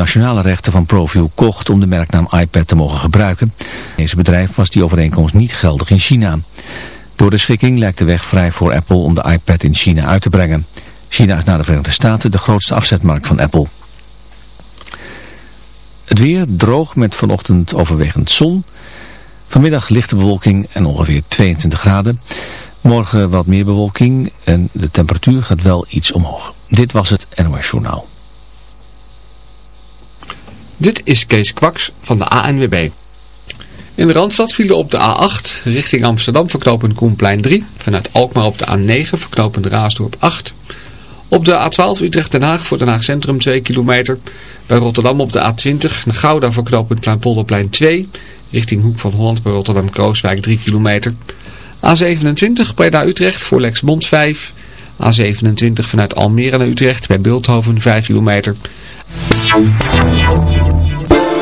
nationale rechten van ProView kocht om de merknaam iPad te mogen gebruiken. Deze bedrijf was die overeenkomst niet geldig in China. Door de schikking lijkt de weg vrij voor Apple om de iPad in China uit te brengen. China is na de Verenigde Staten de grootste afzetmarkt van Apple. Het weer droog met vanochtend overwegend zon. Vanmiddag lichte bewolking en ongeveer 22 graden. Morgen wat meer bewolking en de temperatuur gaat wel iets omhoog. Dit was het NOS Journaal. Dit is Kees Kwaks van de ANWB. In de Randstad vielen op de A8 richting Amsterdam verknopend Koenplein 3. Vanuit Alkmaar op de A9 verknopend Raasdorp 8. Op de A12 Utrecht-Den Haag voor Den Haag Centrum 2 kilometer. Bij Rotterdam op de A20 naar Gouda verknopend Kleinpolderplein 2. Richting Hoek van Holland bij Rotterdam-Krooswijk 3 kilometer. A27 Breda Utrecht voor Lexmond 5. A27 vanuit Almere naar Utrecht bij Beeldhoven 5 kilometer.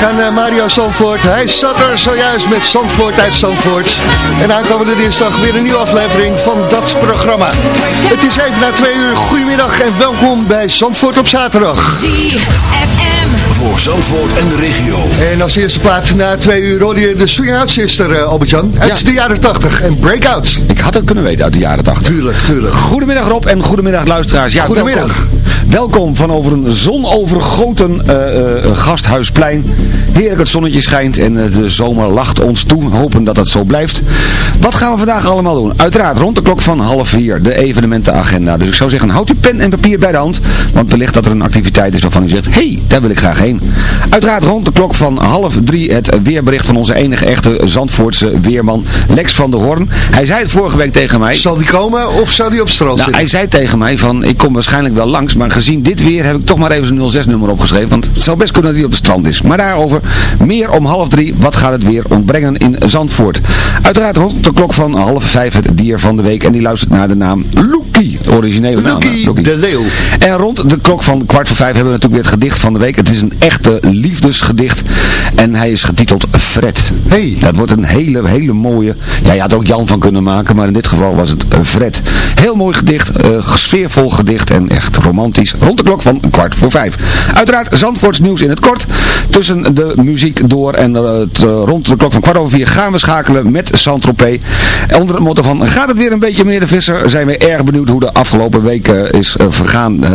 Dank aan eh, Mario Zandvoort. Hij zat er zojuist met Zandvoort uit Zandvoort. En aankomende dinsdag weer een nieuwe aflevering van dat programma. Het is even na twee uur. Goedemiddag en welkom bij Zandvoort op zaterdag. ZFM. Voor Zandvoort en de regio. En als eerste plaats na twee uur hoorde je de Swing Out Sister, uh, Albert-Jan. Uit de jaren 80 en Breakout. Ik had het kunnen weten uit de jaren 80. Tuurlijk, tuurlijk. Goedemiddag Rob en goedemiddag luisteraars. Ja, Goedemiddag. Welkom, welkom van over een zonovergoten eh, eh, gasthuisplein. Heerlijk het zonnetje schijnt en eh, de zomer lacht ons toe. Hopen dat het zo blijft. Wat gaan we vandaag allemaal doen? Uiteraard rond de klok van half vier de evenementenagenda. Dus ik zou zeggen, houd uw pen en papier bij de hand. Want wellicht dat er een activiteit is waarvan u zegt, hé, hey, daar wil ik graag heen. Uiteraard rond de klok van half drie het weerbericht van onze enige echte Zandvoortse weerman Lex van der Hoorn. Hij zei het vorige week tegen mij. Zal die komen of zou die op strand Nou, hij zei tegen mij van, ik kom waarschijnlijk wel langs, maar gezien dit weer heb ik toch maar even zijn 06-nummer opgeschreven, want het zou best kunnen dat hij op het strand is. Maar daarover meer om half drie, wat gaat het weer ontbrengen in Zandvoort? Uiteraard rond de klok van half vijf het dier van de week en die luistert naar de naam Loekie, originele naam. Loekie de Leeuw. En rond de klok van kwart voor vijf hebben we natuurlijk weer het gedicht van de week. Het is een echte liefdesgedicht en hij is getiteld Fred. Hey. Dat wordt een hele, hele mooie, ja je had er ook Jan van kunnen maken, maar in dit geval was het eh, Fred. Heel mooi gedicht, eh, sfeervol gedicht en echt romantisch. Rond de klok van kwart voor vijf. Uiteraard Zandvoorts nieuws in het kort. Tussen de muziek door en eh, het, eh, rond de klok van kwart over vier gaan we schakelen met Saint-Tropez. Onder het motto van, gaat het weer een beetje meneer de Visser? Zijn we erg benieuwd hoe de afgelopen is eh, vergaan, eh,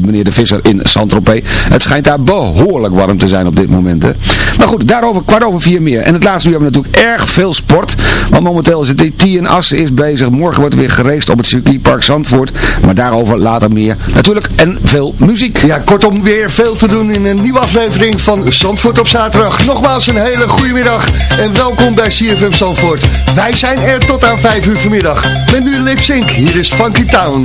meneer de Visser in Saint-Tropez. Het schijnt daar behoorlijk warm te zijn op dit moment. Hè. Maar goed, daarover kwart over vier meer. En het laatste uur hebben we natuurlijk erg veel sport. Want momenteel is het TN Assen is bezig. Morgen wordt er weer geraced op het circuitpark Zandvoort. Maar daarover later meer. Natuurlijk en veel muziek. Ja, kortom weer veel te doen in een nieuwe aflevering van Zandvoort op zaterdag. Nogmaals een hele goede middag en welkom bij CFM Zandvoort. Wij zijn er tot aan 5 uur vanmiddag. Met nu Lip Sync, hier is Funky Town.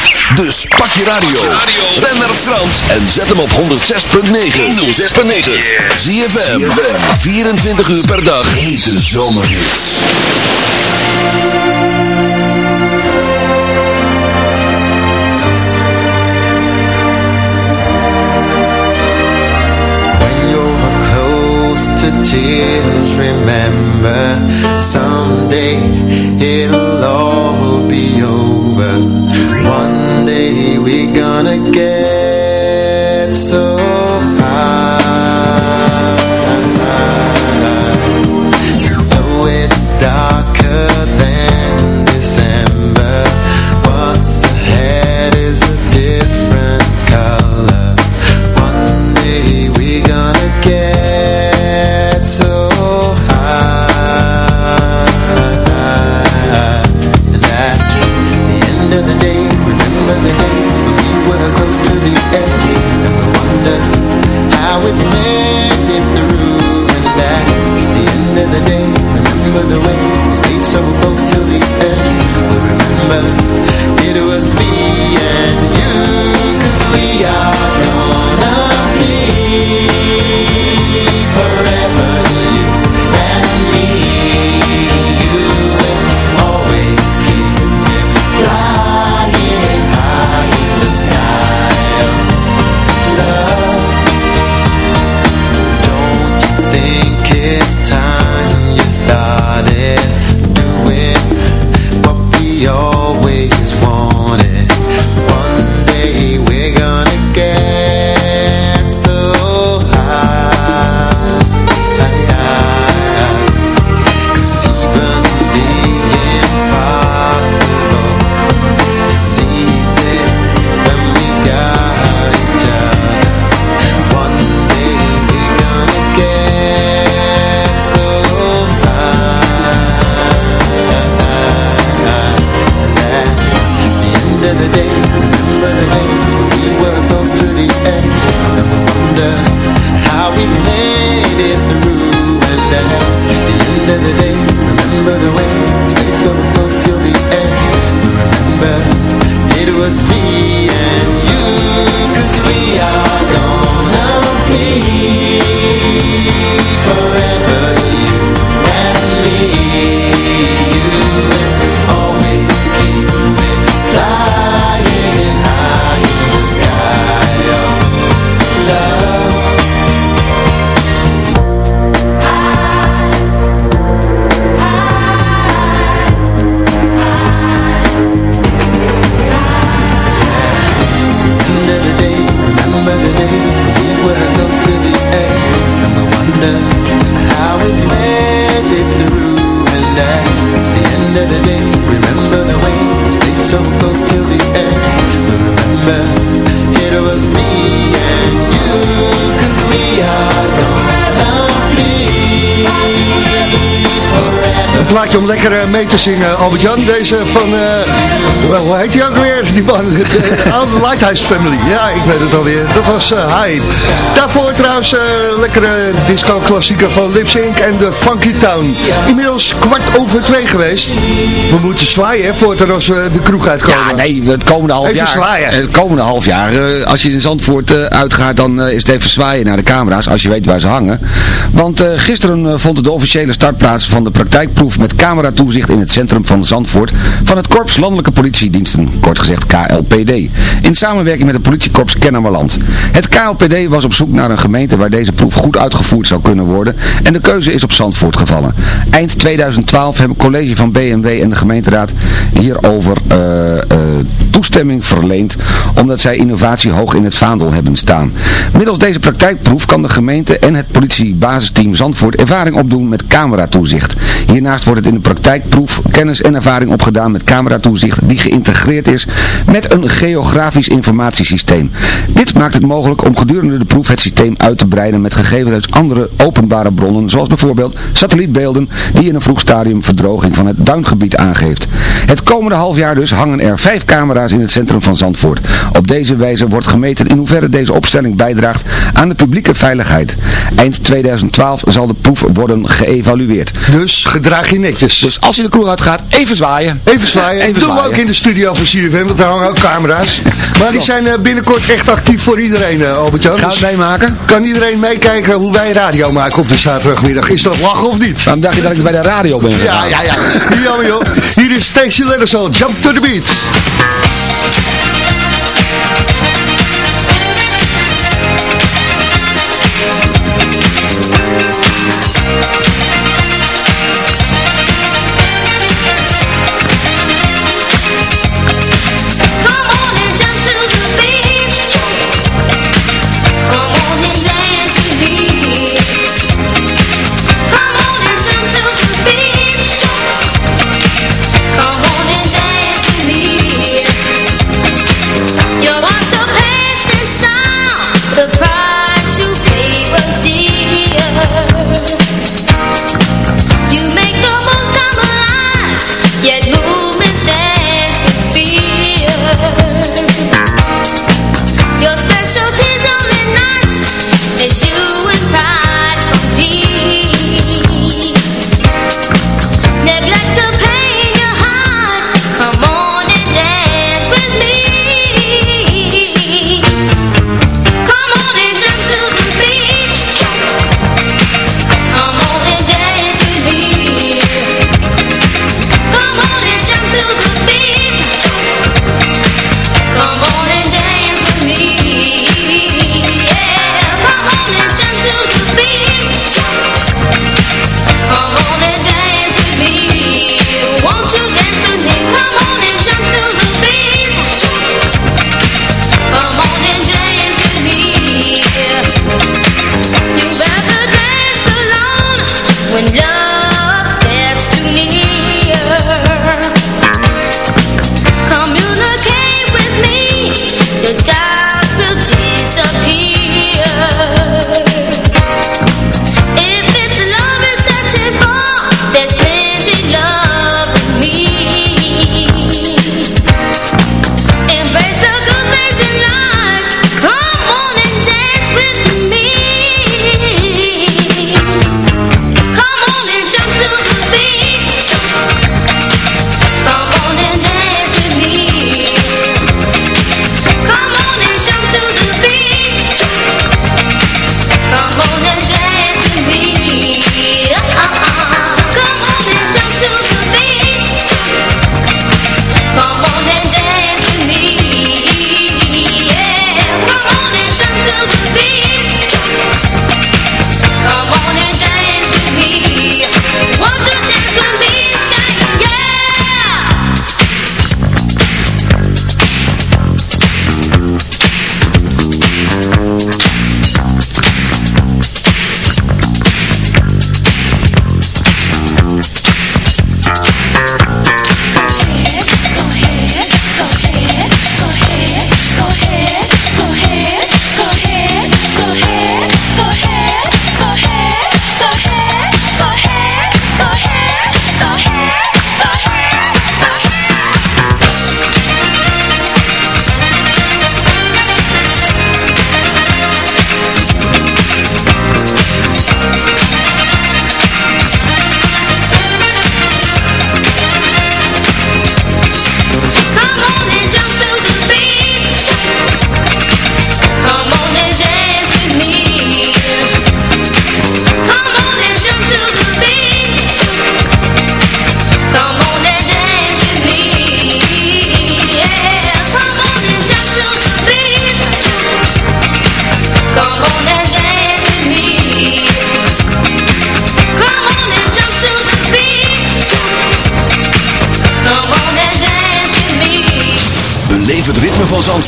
Dus pak je radio. Ben naar Frans en zet hem op 106.9. 106.9. ZFM. 24 uur per dag. Hete zomerhits. When you're close to tears, remember someday it'll all be over. One day we're gonna get so om lekker eh, mee te zingen, Albert-Jan. Deze van, eh, wel, hoe heet hij ook weer? Die man, de oude Lighthouse Family. Ja, ik weet het alweer. Dat was uh, Hyde. Daarvoor trouwens uh, lekkere disco-klassieker van Lip Sync en de Funky Town. Inmiddels kwart over twee geweest. We moeten zwaaien hè, voordat als we de kroeg uitkomen. Ja, nee, het komende half Even jaar. zwaaien. Het komende half jaar. eh, als je in Zandvoort uitgaat, dan is het even zwaaien naar de camera's. Als je weet waar ze hangen. Want gisteren vond de officiële start plaats van de praktijkproef met cameratoezicht in het centrum van Zandvoort. Van het Korps Landelijke Politiediensten, kort gezegd KLPD. In samenwerking met het politiekorps Kennemerland. Het KLPD was op zoek naar een gemeente waar deze proef goed uitgevoerd zou kunnen worden. En de keuze is op Zandvoort gevallen. Eind 2012 hebben het college van BMW en de gemeenteraad hierover eh, eh, toestemming verleend omdat zij innovatie hoog in het vaandel hebben staan. Middels deze praktijkproef kan de gemeente en het politiebasisteam Zandvoort ervaring opdoen met cameratoezicht. Hiernaast wordt het in de praktijkproef kennis en ervaring opgedaan met cameratoezicht die geïntegreerd is met een geografisch informatiesysteem. Dit maakt het mogelijk om gedurende de proef het systeem uit te breiden met gegevens uit andere openbare bronnen, zoals bijvoorbeeld satellietbeelden die in een vroeg stadium verdroging van het duingebied aangeeft. Het komende half jaar dus hangen er vijf camera's in het centrum van Zandvoort. Op deze wijze wordt gemeten in hoeverre deze opstelling bijdraagt aan de publieke veiligheid. Eind 2012 zal de proef worden geëvalueerd. Dus gedraag je netjes. Dus als je de kroeg uitgaat, even zwaaien. Even zwaaien. Even Doen we zwaaien. ook in de studio van CFM, want daar hangen ook camera's. Maar die zijn eh, binnenkort echt actief voor iedereen, eh, Albert-Jan. Gaan we het meemaken? Kan iedereen meekijken hoe wij radio maken op de zaterdagmiddag? Is dat lachen of niet? Waarom dacht je dat ik bij de radio ben Ja, ja, ja. Niet jammer joh. Hier is Stacey Lennerson, Jump to the Beat.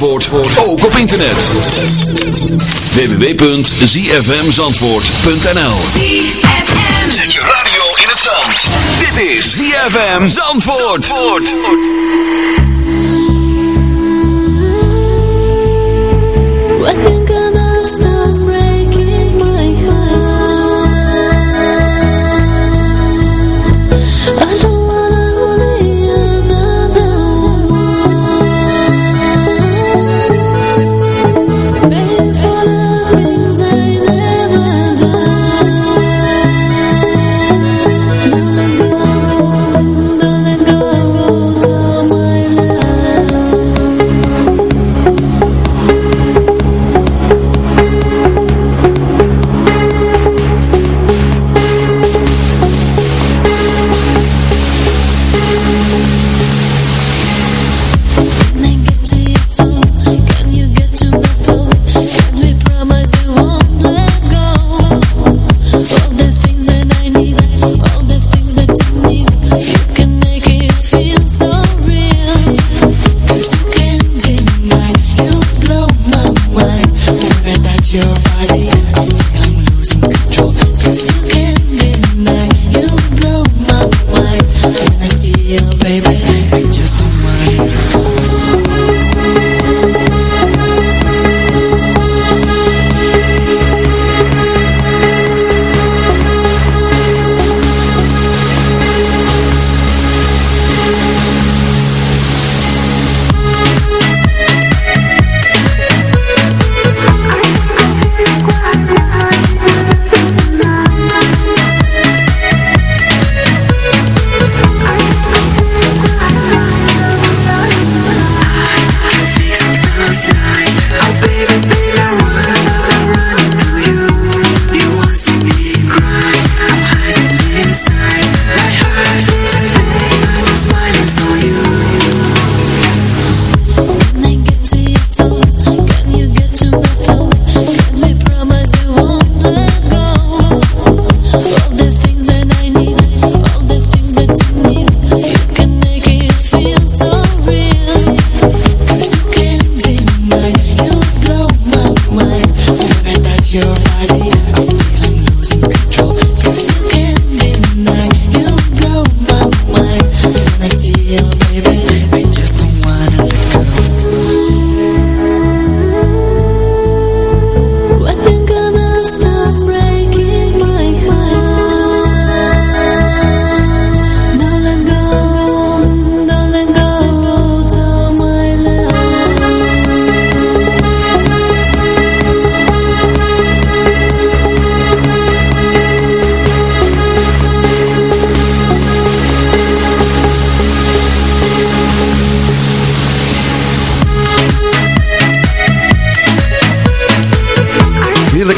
Zandvoort ook op internet. www.zfmzandvoort.nl ZFM. Zet je radio in het zand. Dit is ZFM Zandvoort. When your body,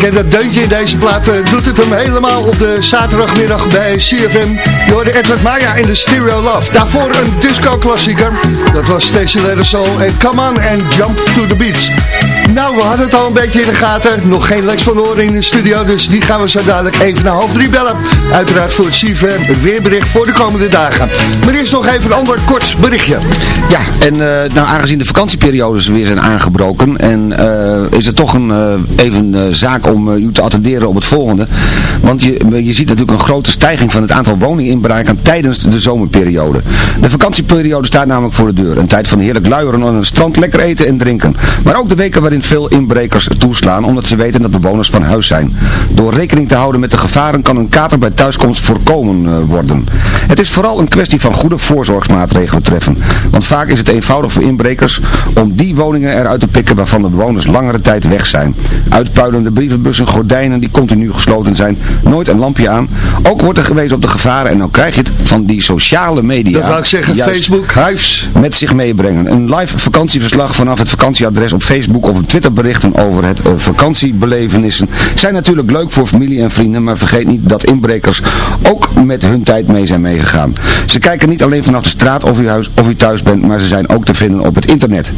en dat deuntje in deze plaat eh, doet het hem helemaal op de zaterdagmiddag bij CFM. Je hoorde Edward Maya in de Stereo Love. Daarvoor een disco-klassieker. Dat was Stacey Soul en Come On and Jump to the Beats. Nou, we hadden het al een beetje in de gaten. Nog geen Lex van in de studio, dus die gaan we zo dadelijk even naar half drie bellen. Uiteraard voor het CFM, weerbericht voor de komende dagen. Maar eerst nog even een ander kort berichtje. Ja, en eh, nou, aangezien de vakantieperiodes weer zijn aangebroken en eh, is het toch een, eh, even zaak om u te attenderen op het volgende. Want je, je ziet natuurlijk een grote stijging van het aantal woninginbraken tijdens de zomerperiode. De vakantieperiode staat namelijk voor de deur. Een tijd van heerlijk luieren aan het strand, lekker eten en drinken. Maar ook de weken waarin veel inbrekers toeslaan omdat ze weten dat bewoners van huis zijn. Door rekening te houden met de gevaren kan een kater bij thuiskomst voorkomen eh, worden. Het is vooral een kwestie van goede voorzorgsmaatregelen treffen. Want vaak is het eenvoudig voor inbrekers om die woningen eruit te pikken waarvan de bewoners langere tijd weg zijn. Uitpuilende brievenbussen, gordijnen die continu gesloten zijn, nooit een lampje aan. Ook wordt er gewezen op de gevaren en dan krijg je het van die sociale media. Dat wou ik zeggen, Facebook, huis. Met zich meebrengen. Een live vakantieverslag vanaf het vakantieadres op Facebook of op Twitterberichten over het eh, vakantiebelevenissen zijn natuurlijk leuk voor familie en vrienden, maar vergeet niet dat inbrekers ook met hun tijd mee zijn meegegaan. Ze kijken niet alleen vanaf de straat of u, huis, of u thuis bent, maar ze zijn ook te vinden op het internet.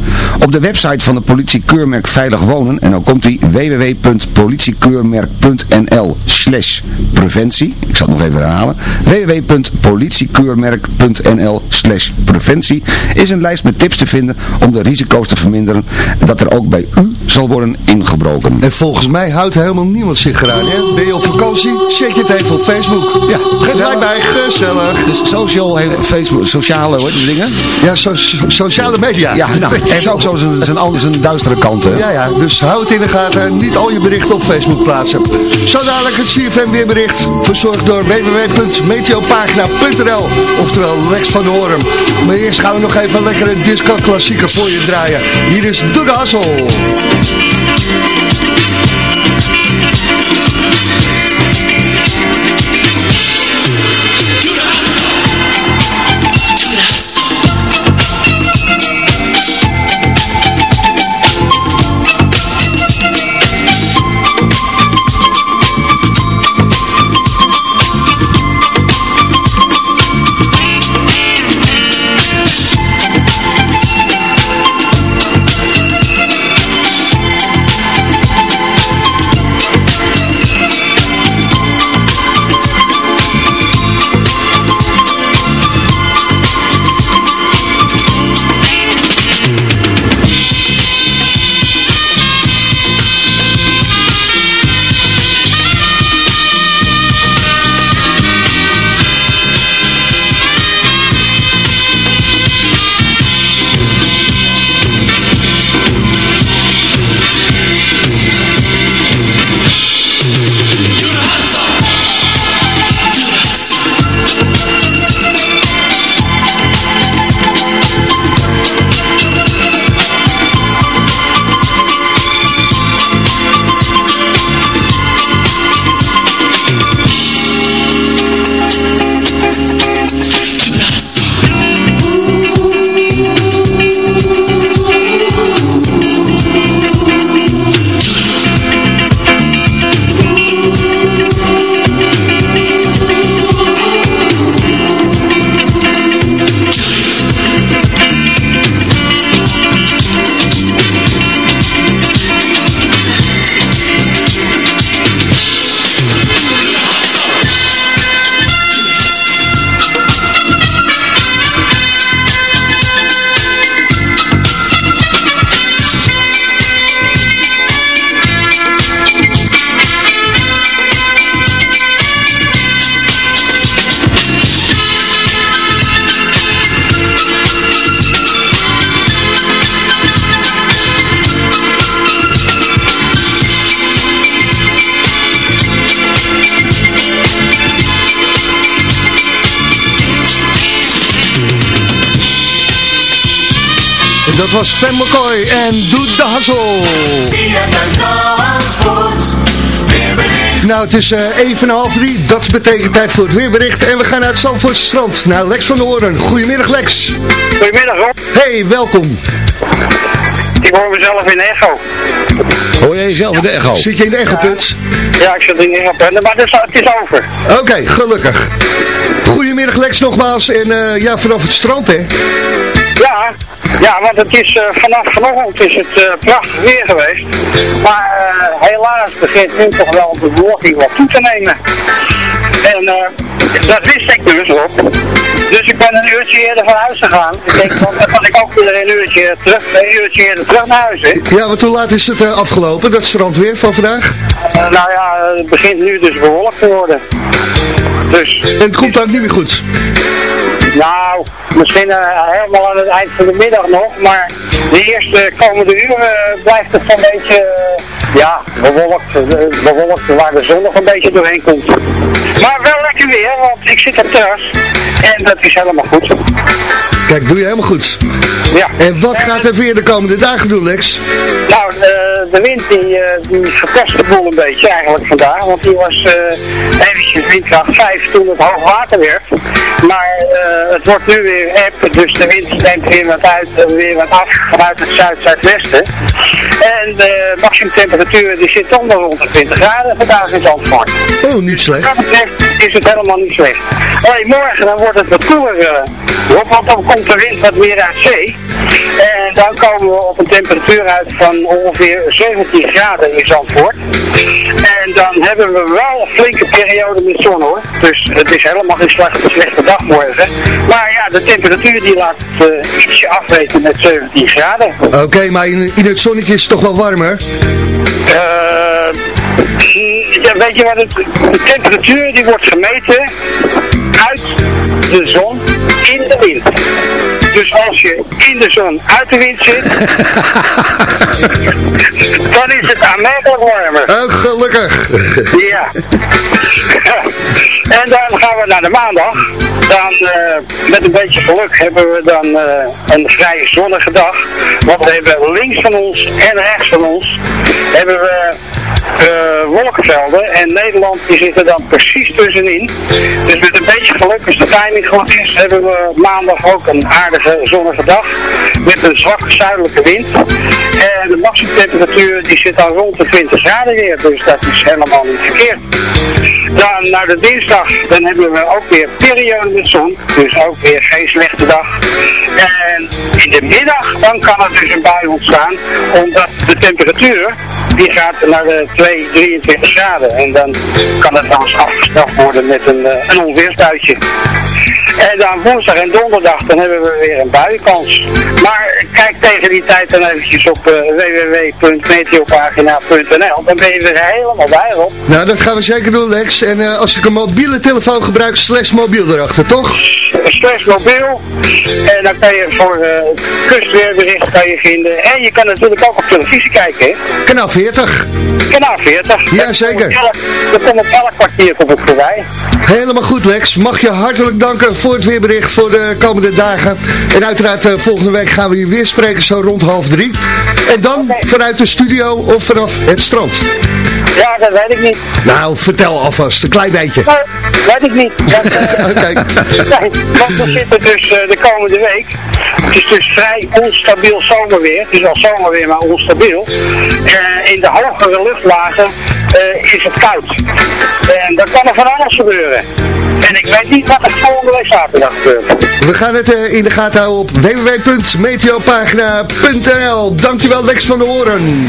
Op de website van de politie keurmerk Veilig Wonen, en dan komt die www.politiekeurmerk.nl slash preventie, ik zal het nog even herhalen, www.politiekeurmerk.nl slash preventie is een lijst met tips te vinden om de risico's te verminderen dat er ook bij zal worden ingebroken. En volgens mij houdt helemaal niemand zich eraan. Hè? Ben je op vakantie? Check je het even op Facebook. Ja, gezellig. bij, gezellig. Dus social, heeft Facebook, sociale, hoor, die dingen? Ja, so- sociale media. Ja, nou, het heeft ook zo zijn, zijn, zijn duistere kanten. Ja, ja, dus hou het in de gaten. Niet al je berichten op Facebook plaatsen. Zo dadelijk het CFM weerbericht. Verzorgd door www.meteopagina.nl Oftewel Lex van de Hoorn. Maar eerst gaan we nog even een lekkere disco klassieker voor je draaien. Hier is Doe de Hassel. Thank you. Dat was Van McCoy en Doe de Hassel. Nou, het is eh, even half drie. Dat betekent tijd voor het weerbericht. En we gaan naar het Zandvoortse strand. Naar Lex van de Hoorn. Goedemiddag Lex. Goedemiddag Rob. Hey, welkom. Ik hoor mezelf in de echo. Hoor jij jezelf in de echo? Zit je in de echoput? Ja, ik zit in de echo, maar het is, het is over. Oké, gelukkig. Goedemiddag Lex nogmaals. En eh, ja, vanaf het strand hè. Ja, ja, want het is, eh, vanaf vanochtend is het eh, prachtig weer geweest. Maar eh, helaas begint nu toch wel de bewolking wat toe te nemen. En dat wist ik dus op. Dus ik ben een uurtje eerder van huis gegaan. Ik denk, want dan kan ik ook weer een uurtje terug, een uurtje eerder terug naar huis. Hè. Ja, want hoe laat is het afgelopen, dat strandweer van vandaag? Nou ja, het begint nu dus bewolkt te worden. Dus... En het komt ook niet meer goed. Nou, misschien eh, helemaal aan het eind van de middag nog, maar de eerste komende uren eh, blijft het een beetje, eh, ja, bewolkt, bewolkt waar de zon nog een beetje doorheen komt. Maar wel lekker weer, want ik zit op terras en dat is helemaal goed. Kijk, doe je helemaal goed. Ja. En wat gaat er weer de komende dagen doen, Lex? Nou, eh, de wind die, die verpest de boel een beetje eigenlijk vandaag, want die was eh eventjes windkracht 5 toen het hoog water werd. Maar eh, het wordt nu weer app, dus de wind neemt weer wat uit, eh, weer wat af vanuit het zuid-zuidwesten. En de maximumtemperatuur die zit nog rond de 20 graden vandaag in Zandvoort. Oh, niet slecht. Wat betreft is het helemaal niet slecht. Alleen morgen dan wordt het wat koeler, Rob, want dan komt de wind wat meer uit zee. En dan komen we op een temperatuur uit van ongeveer 17 graden in Zandvoort. En dan hebben we wel een flinke periode met zon hoor. Dus het is helemaal geen slechte, slechte dag morgen. Maar ja, de temperatuur die laat eh, ietsje afweten met 17 graden. Oké, maar in, in het zonnetje is het toch wel warmer? Eh, ja, weet je wat het, de temperatuur die wordt gemeten uit de zon in de wind. Dus als je in de zon uit de wind zit, dan is het aanmerkelijk warmer. Oh, gelukkig. Ja. en dan gaan we naar de maandag. Dan, eh, met een beetje geluk, hebben we dan eh, een vrij zonnige dag. Want we hebben links van ons en rechts van ons, hebben we eh, wolkenvelden. En Nederland die dan precies tussenin. Dus met een beetje geluk, als de timing goed is, hebben we maandag ook een aardige zonnige dag. Met een zwakke zuidelijke wind. En de maximumtemperatuur die zit dan rond de 20 graden weer. Dus dat is helemaal niet verkeerd. Dan naar de dinsdag, dan hebben we ook weer periode met zon. Dus ook weer geen slechte dag. En in de middag, dan kan er dus een bui ontstaan. Omdat de temperatuur, die gaat naar de 2, 23 graden. En dan kan het trouwens afgesteld worden met een, eh, een. En dan woensdag en donderdag, dan hebben we weer een buienkans. Maar kijk tegen die tijd dan eventjes op uh, www.meteopagina.nl. Dan ben je weer helemaal bij, Rob. Nou, dat gaan we zeker doen, Lex. En eh, als ik een mobiele telefoon gebruik, slash mobiel erachter, toch? Slash mobiel. En dan kan je voor uh, kustweerbericht kan je vinden. En je kan natuurlijk ook op televisie kijken, hè? Kanaal 40. Kanaal 40. Ja, zeker. Er komt op elk kwartier het voorbij. Helemaal goed, Lex. Mag je hartelijk danken voor het weerbericht voor de komende dagen. En uiteraard eh, volgende week gaan we hier weer spreken, zo rond half drie. En dan vanuit de studio of vanaf het strand. Ja, dat weet ik niet. Nou, vertel alvast, een klein beetje. Nou, weet ik niet. Want, eh, Oké. nee, want we zitten dus eh, de komende week. Het is dus vrij onstabiel zomerweer. Het is al zomerweer, maar onstabiel. Eh, in de hogere luchtlagen eh, is het koud. En dan kan er van alles gebeuren. En ik weet niet wat er volgende week zaterdag gebeurt. We gaan het eh, in de gaten houden op www.meteopagina.nl Dankjewel Lex van de Horen.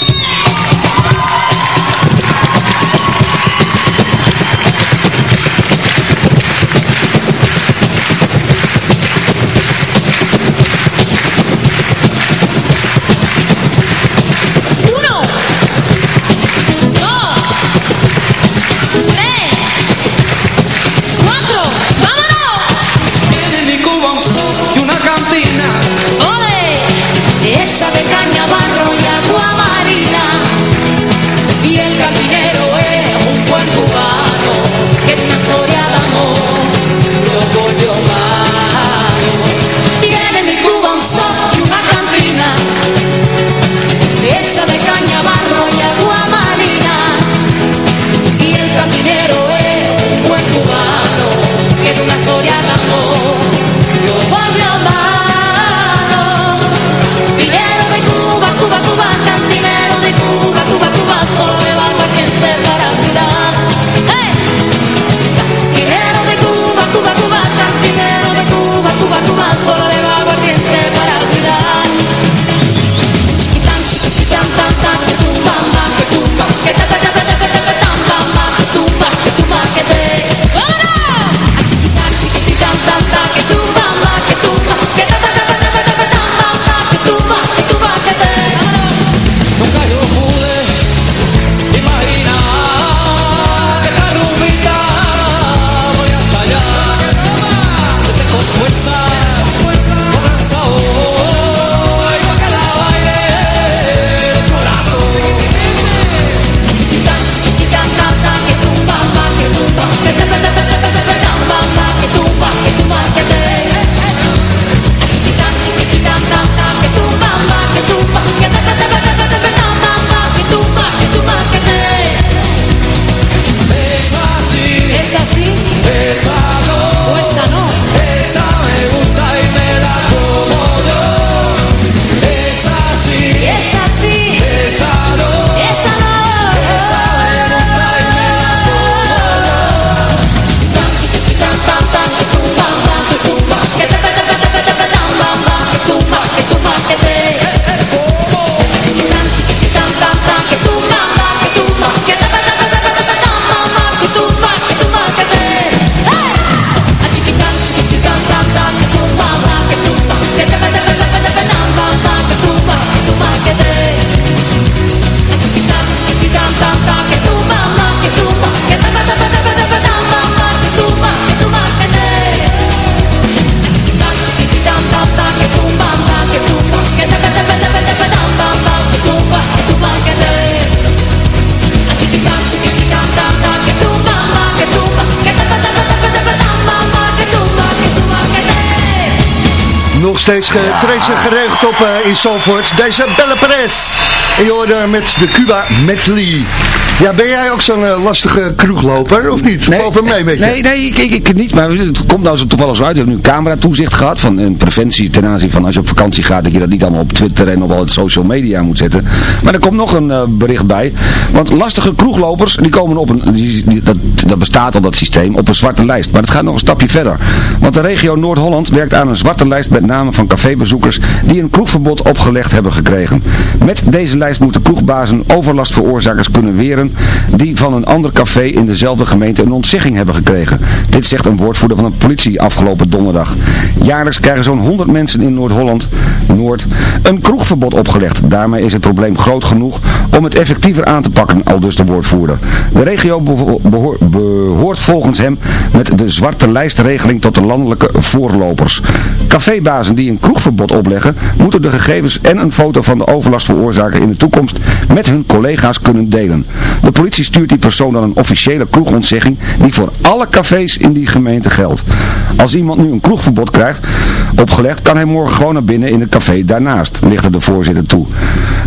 Steeds getraind en geregeld op eh, in Zandvoort. Deze Belle Perez. En je met de Cuba Medley. Ja, ben jij ook zo'n eh, lastige kroegloper, of niet? Valt er mee met je? Nee, nee, ik, ik, ik niet. Maar het komt nou zo toevallig zo uit. We hebben nu cameratoezicht gehad van een preventie ten aanzien van als je op vakantie gaat, dat je dat niet allemaal op Twitter en op al het social media moet zetten. Maar er komt nog een eh, bericht bij. Want lastige kroeglopers, die komen op een, die, die- dat, dat bestaat al dat systeem, op een zwarte lijst. Maar het gaat nog een stapje verder. Want de regio Noord-Holland werkt aan een zwarte lijst met namen van cafébezoekers die een kroegverbod opgelegd hebben gekregen. Met deze lijst moeten kroegbazen overlastveroorzakers kunnen weren die van een ander café in dezelfde gemeente een ontzegging hebben gekregen. Dit zegt een woordvoerder van de politie afgelopen donderdag. Jaarlijks krijgen zo'n 100 mensen in Noord-Holland Noord een kroegverbod opgelegd. Daarmee is het probleem groot genoeg om het effectiever aan te pakken, al dus de woordvoerder. De regio beho- behoor- behoort volgens hem met de zwarte lijstregeling tot de landelijke voorlopers. Cafébazen die een kroegverbod opleggen, moeten de gegevens en een foto van de overlastveroorzaker in de toekomst met hun collega's kunnen delen. De politie stuurt die persoon dan een officiële kroegontzegging die voor alle cafés in die gemeente geldt. Als iemand nu een kroegverbod krijgt opgelegd, kan hij morgen gewoon naar binnen in het café daarnaast, ligt er de voorzitter toe.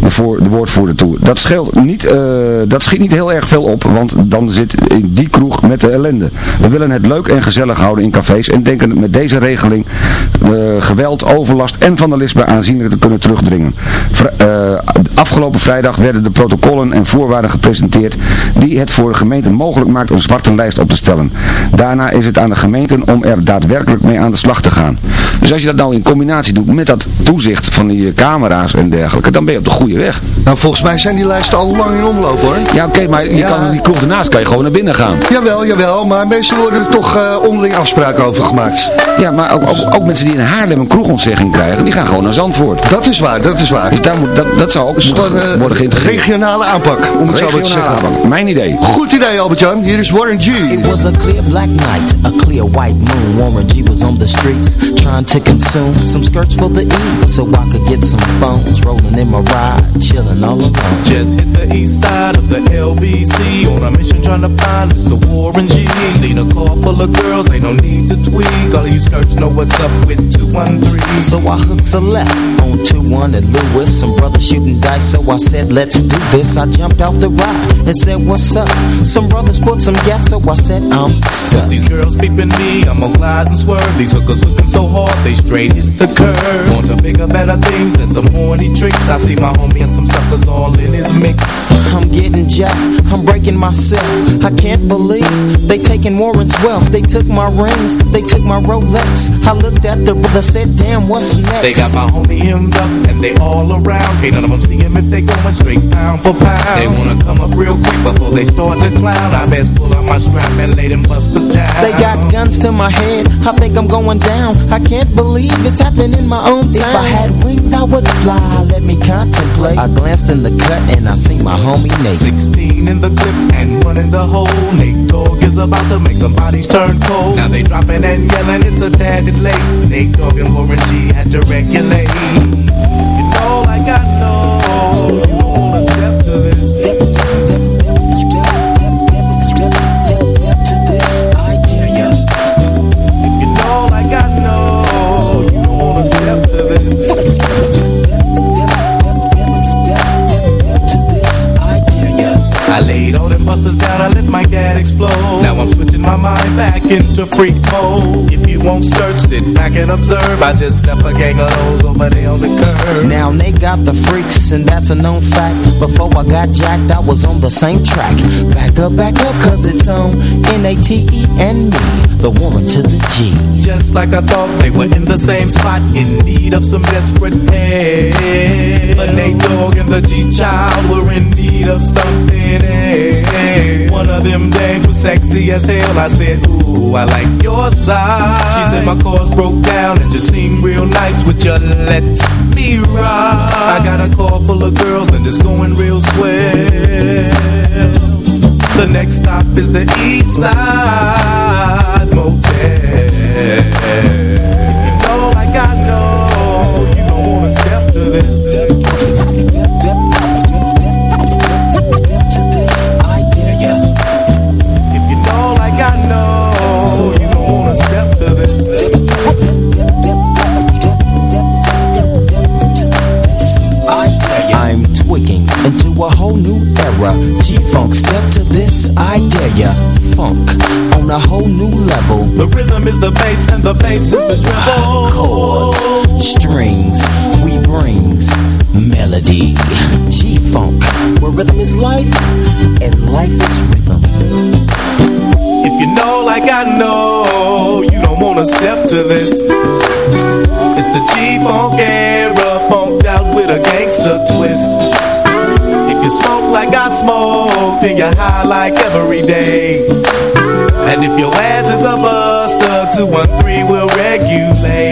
De, voor, de woordvoerder toe. Dat, scheelt niet, eh, dat schiet niet heel erg veel op, want dan zit in die kroeg met de ellende. We willen het leuk en gezellig houden in cafés en denken met deze regeling eh, geweld, overlast en vandalisme aanzienlijk te kunnen terugdringen. Vri- eh, afgelopen vrijdag werden de protocollen en voorwaarden gepresenteerd die het voor de gemeente mogelijk maakt een zwarte lijst op te stellen. Daarna is het aan de gemeenten om er daadwerkelijk mee aan de slag te gaan. Dus als je dat nou in combinatie doet met dat toezicht van die eh, camera's en dergelijke, dan ben je op de goede weg. Nou, volgens mij zijn die lijsten al lang in omloop hoor. Ja, oké, maar je Ja. kan, die kroeg ernaast kan je gewoon naar binnen gaan. Jawel, jawel, maar meestal worden er toch eh, onderling afspraken over gemaakt. Ja, maar ook, ook, ook mensen die in Haarlem een kroegontzegging krijgen, die gaan gewoon naar Zandvoort. Dat is waar, dat is waar. Dus daar moet, dat, dat zou ook moeten dan, eh, worden geïntegreerd. regionale aanpak, om het zo maar te zeggen. aanpak. Mijn idee. Goed idee Albert-Jan, hier is Warren G. It was a clear black night, a clear white moon. Warren G was on the streets, trying to consume some skirts for the E, so I could get some phones. Rolling in my ride, chilling all alone. Just hit the east side of the LBC on a mission trying to find Mr. Warren G. Seen a car full of girls, ain't no need to tweak. All of you skirts know what's up with 213. So I hooked a left on 2-1 at Lewis. Some brothers shooting dice, so I said, let's do this. I jumped out the ride and said, what's up? Some brothers put some gas, so I said, I'm Since these girls peeping me, I'm gonna glide and swerve. These hookers looking so hard, they straight hit the curve. Want to bigger, better things than some horny tricks. I see my homie and some suckers all in his mix. I'm getting jacked, I'm breaking myself. I can't believe they taking Warren's wealth. They took my rings, they took my Rolex. I looked at the brother, said, damn, what's next? They got my homie hemmed up and they all around. Can't none of them see him if they going straight pound for pound. They wanna come up real quick before they start to clown. I best pull out my strap and lay them busters down. They got guns to my head, I think I'm going down. I can't believe it's happening in my own town. If I had wings, I would fly, let me contemplate. I glanced in the cut and I see my homie naked. 16 in the clip and one in the hole. Nate Dogg is about to make some bodies turn cold. Now they dropping and yelling, it's a tad bit late. Nate Dogg and Warren G had to regulate. You know, like I know, explode. Now I'm switching my mind back into freak mode. If you won't search, sit back and observe. I just left a gang of those over there on the curb. Now they got the freaks, and that's a known fact. Before I got jacked, I was on the same track. Back up, back up, cause it's on N-A-T-E and me, the woman to the G. Just like I thought they were in the same spot, in need of some desperate help. But Nate Dogg and the G Child were in need of something else. One of them dames was sexy as hell. I said, Ooh, I like your side. She said my car's broke down and just seemed real nice. Would you let me ride? I got a car full of girls and it's going real swell. The next stop is the East Side the bass is the treble. Chords, strings, we brings melody. G-Funk, where rhythm is life and life is rhythm. If you know, like I know, you don't wanna step to this. It's the G-Funk era, funked out with a gangster twist. If you smoke like I smoke, then you're high like every day. And if your ass is a buster, 213 will regulate.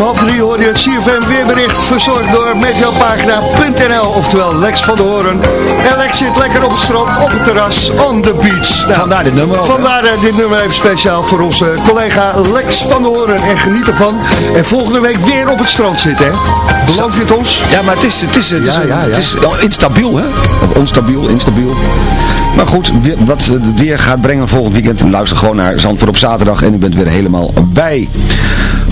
Om half drie hoorde je het CFM weerbericht verzorgd door meteopagina.nl, oftewel Lex van de Hoorn. En Lex zit lekker op het strand, op het terras, on the beach. Nou, Vandaar dit nummer ook? Vandaar eh, dit nummer even speciaal voor onze collega Lex van de Hoorn. En geniet ervan. En volgende week weer op het strand zitten, hè? Beloof je het ons? Ja, maar het is, het is, het is, Ja, ja, het is instabiel, hè? Of onstabiel, instabiel. Maar goed, wat het weer gaat brengen volgend weekend, luister gewoon naar Zandvoort op zaterdag en u bent weer helemaal bij.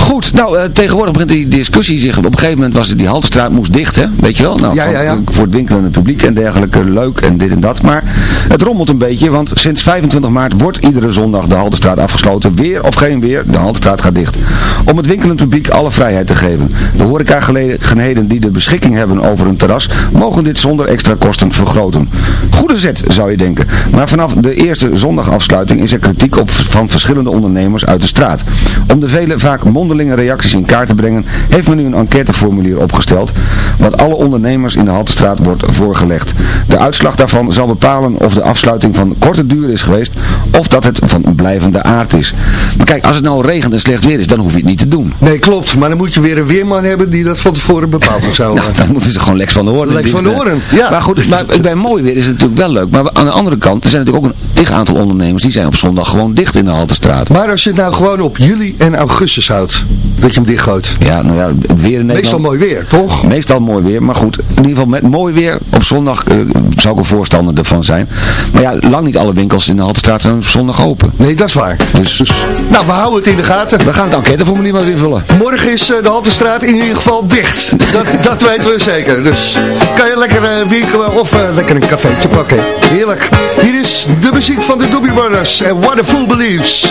Goed, nou, eh, tegenwoordig begint die discussie zich, op een gegeven moment was het die Haltestraat moest dicht, hè? Weet je wel? Nou, Ja, van- ja, ja. Voor het winkelende publiek en dergelijke, leuk en dit en dat. Maar het rommelt een beetje, want sinds 25 maart wordt iedere zondag de Haltestraat afgesloten. Weer of geen weer, de Haltestraat gaat dicht. Om het winkelend publiek alle vrijheid te geven. De horecagelegenheden die de beschikking hebben over een terras, mogen dit zonder extra kosten vergroten. Goede zet, zou je denken. Maar vanaf de eerste zondagafsluiting is er kritiek op van verschillende ondernemers uit de straat. Om de vele vaak reacties in kaart te brengen, heeft men nu een enquêteformulier opgesteld, wat alle ondernemers in de Haltestraat wordt voorgelegd. De uitslag daarvan zal bepalen of de afsluiting van korte duur is geweest, of dat het van blijvende aard is. Maar kijk, als het nou regent en slecht weer is, dan hoef je het niet te doen. Nee, klopt. Maar dan moet je weer een weerman hebben die dat van tevoren bepaalt of zo. Nou, dan moeten ze gewoon Lex van de Hoorn. Lex van de Hoorn, ja. Maar goed, maar bij mooi weer is het natuurlijk wel leuk. Maar aan de andere kant, er zijn natuurlijk ook een tig aantal ondernemers die zijn op zondag gewoon dicht in de Haltestraat. Maar als je het nou gewoon op juli en augustus houdt, dat je hem dichtgooit. Ja, nou ja, weer in Nederland... Meestal mooi weer, toch? Meestal mooi weer, maar goed, in ieder geval met mooi weer op zondag eh, zou ik een voorstander ervan zijn. Maar ja, lang niet alle winkels in de Haltestraat zijn op zondag open. Nee, dat is waar. Dus, Nou, we houden het in de gaten. we gaan het enquêteformulier maar eens invullen. Morgen is eh, de Haltestraat in ieder geval dicht. Dat, dat weten we zeker. Dus kan je lekker eh, winkelen of lekker een cafeetje pakken. Heerlijk. Hier is de muziek van de Doobie Brothers en What a Fool Believes.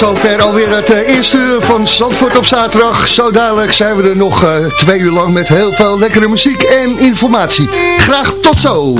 Zover alweer het eh, eerste uur van Zandvoort op zaterdag. Zo dadelijk zijn we er nog eh, twee uur lang met heel veel lekkere muziek en informatie. Graag tot zo!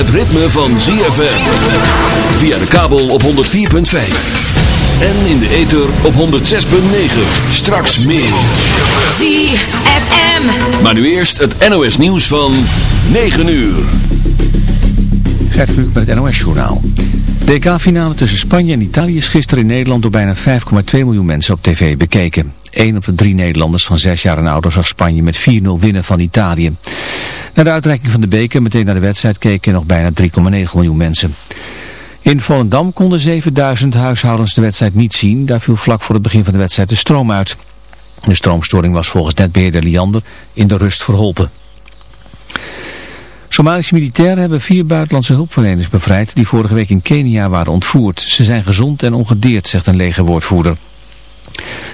Het ritme van ZFM. Via de kabel op 104.5. En in de ether op 106.9. Straks meer. ZFM. Maar nu eerst het NOS nieuws van 9 uur. Gert Kluk met het NOS-journaal. De EK-finale tussen Spanje en Italië is gisteren in Nederland door bijna 5,2 miljoen mensen op tv bekeken. Eén op de drie Nederlanders van 6 jaar en ouder zag Spanje met 4-0 winnen van Italië. Na de uitreiking van de beker meteen naar de wedstrijd keken nog bijna 3,9 miljoen mensen. In Volendam konden 7000 huishoudens de wedstrijd niet zien. Daar viel vlak voor het begin van de wedstrijd de stroom uit. De stroomstoring was volgens netbeheerder Liander in de rust verholpen. Somalische militairen hebben vier buitenlandse hulpverleners bevrijd die vorige week in Kenia waren ontvoerd. Ze zijn gezond en ongedeerd, zegt een legerwoordvoerder.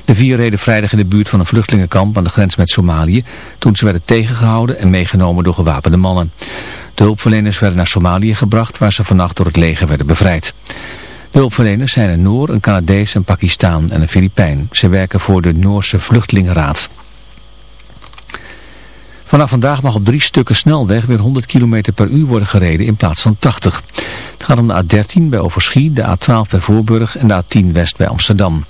De vier reden vrijdag in de buurt van een vluchtelingenkamp aan de grens met Somalië toen ze werden tegengehouden en meegenomen door gewapende mannen. De hulpverleners werden naar Somalië gebracht waar ze vannacht door het leger werden bevrijd. De hulpverleners zijn een Noor, een Canadees, een Pakistaan en een Filipijn. Ze werken voor de Noorse Vluchtelingenraad. Vanaf vandaag mag op drie stukken snelweg weer 100 km per uur worden gereden in plaats van 80. Het gaat om de A13 bij Overschie, de A12 bij Voorburg en de A10 West bij Amsterdam.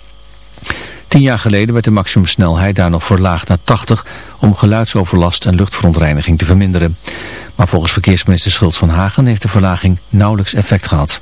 Tien jaar geleden werd de maximumsnelheid daar nog verlaagd naar 80 om geluidsoverlast en luchtverontreiniging te verminderen. Maar volgens verkeersminister Schultz van Hagen heeft de verlaging nauwelijks effect gehad.